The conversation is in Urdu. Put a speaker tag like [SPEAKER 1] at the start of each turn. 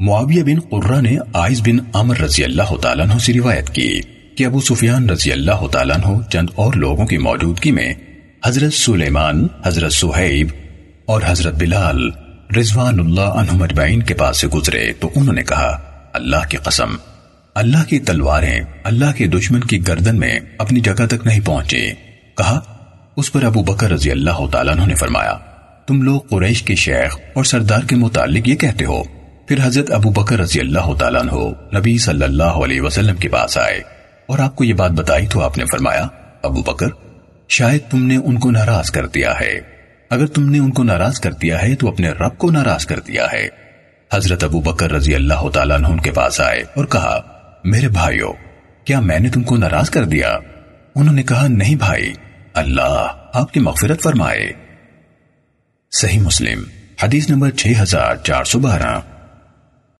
[SPEAKER 1] معاویہ بن قرہ نے آئز بن عمر رضی اللہ تعالیٰ عنہ سے روایت کی کہ ابو سفیان رضی اللہ تعالیٰ عنہ چند اور لوگوں کی موجودگی میں حضرت سلیمان، حضرت سہیب اور حضرت بلال رضوان اللہ عنہ مجمعین کے پاس سے گزرے تو انہوں نے کہا، اللہ کی قسم، اللہ کی تلواریں، اللہ کے دشمن کی گردن میں اپنی جگہ تک نہیں پہنچے۔ کہا، اس پر ابو بکر رضی اللہ تعالیٰ عنہ نے فرمایا، تم لوگ قریش کے شیخ اور سردار کے متعلق یہ کہتے ہو۔ پھر حضرت ابو بکر رضی اللہ تعالیٰ عنہ نبی صلی اللہ علیہ وسلم کے پاس آئے اور آپ کو یہ بات بتائی تو آپ نے فرمایا، ابو بکر، شاید تم نے ان کو ناراض کر دیا ہے۔ اگر تم نے ان کو ناراض کر دیا ہے تو اپنے رب کو ناراض کر دیا ہے۔ حضرت ابو بکر رضی اللہ تعالیٰ عنہ ان کے پاس آئے اور کہا، میرے بھائیو، کیا میں نے تم کو ناراض کر دیا؟ انہوں نے کہا، نہیں بھائی، اللہ آپ کی مغفرت فرمائے۔ صحیح مسلم، حدیث نمبر 6412